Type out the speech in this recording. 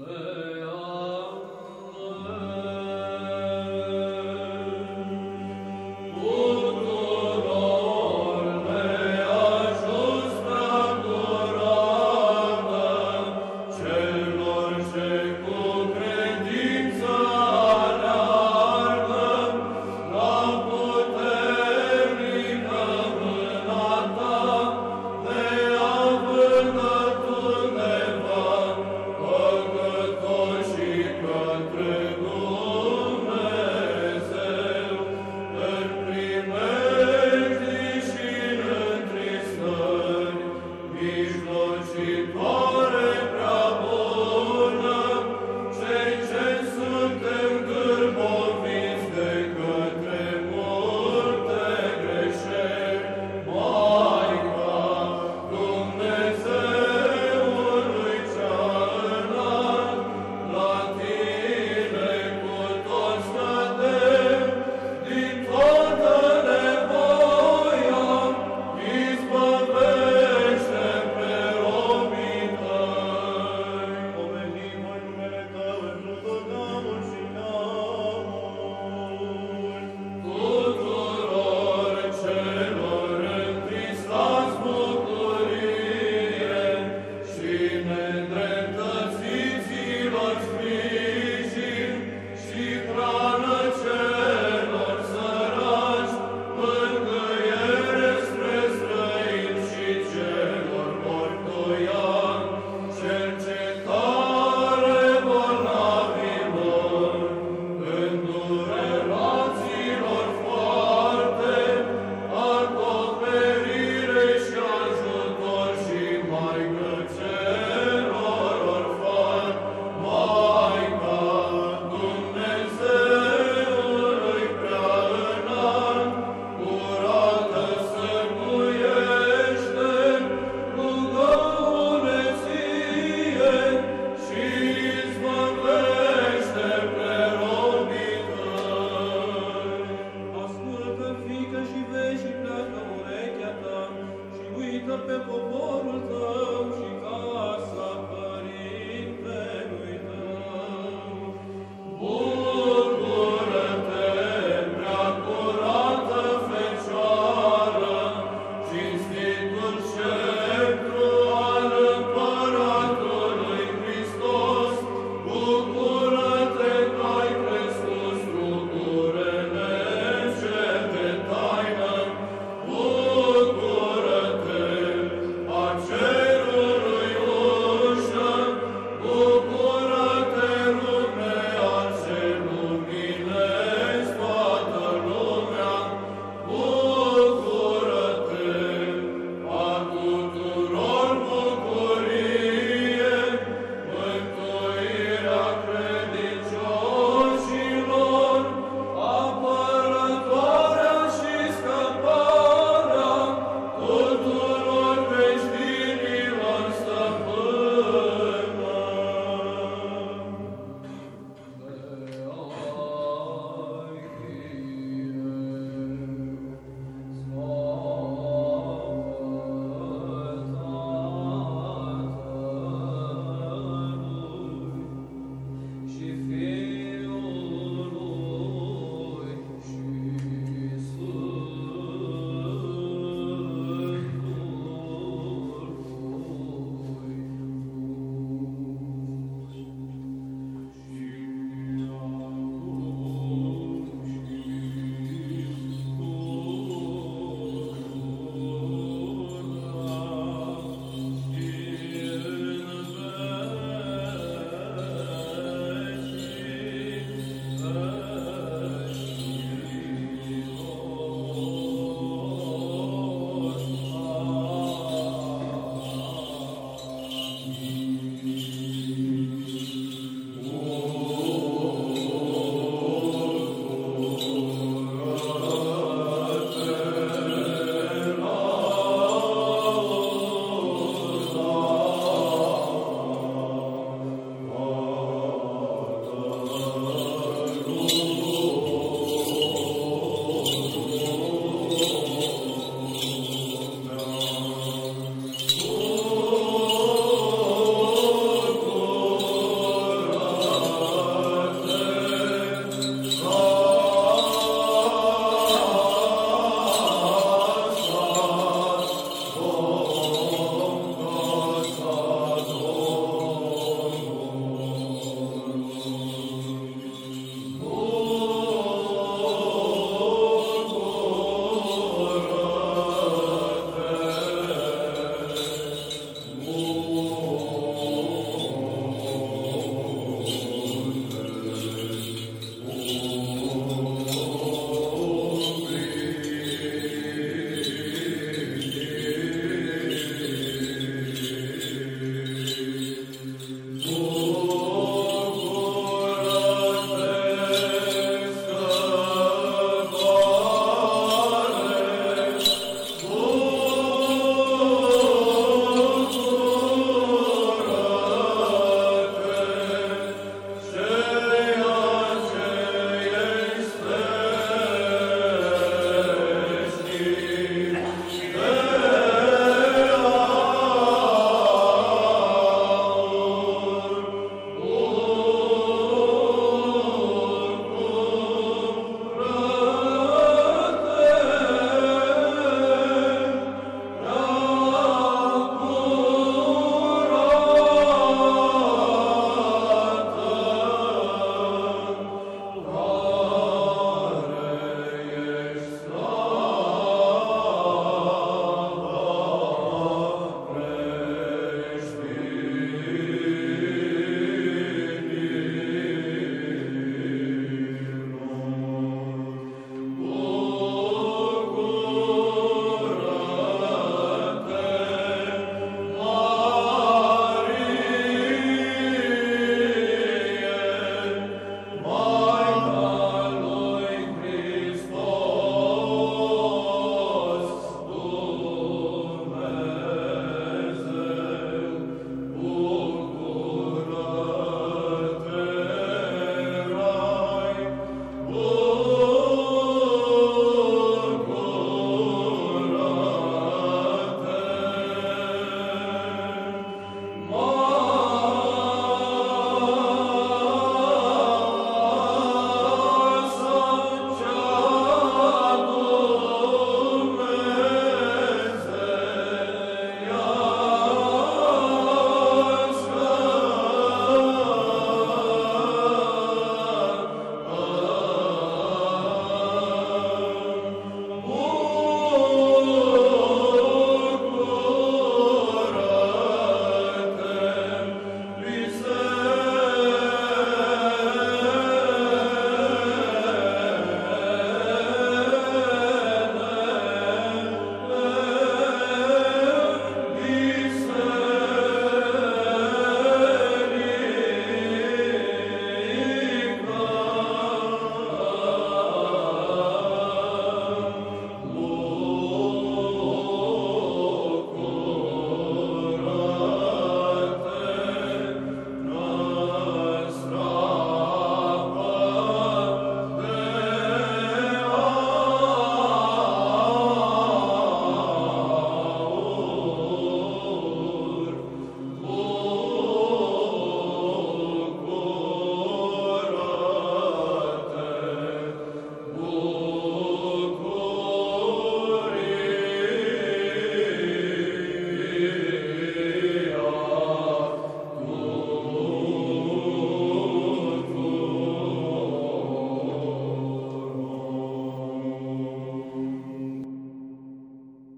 Amen.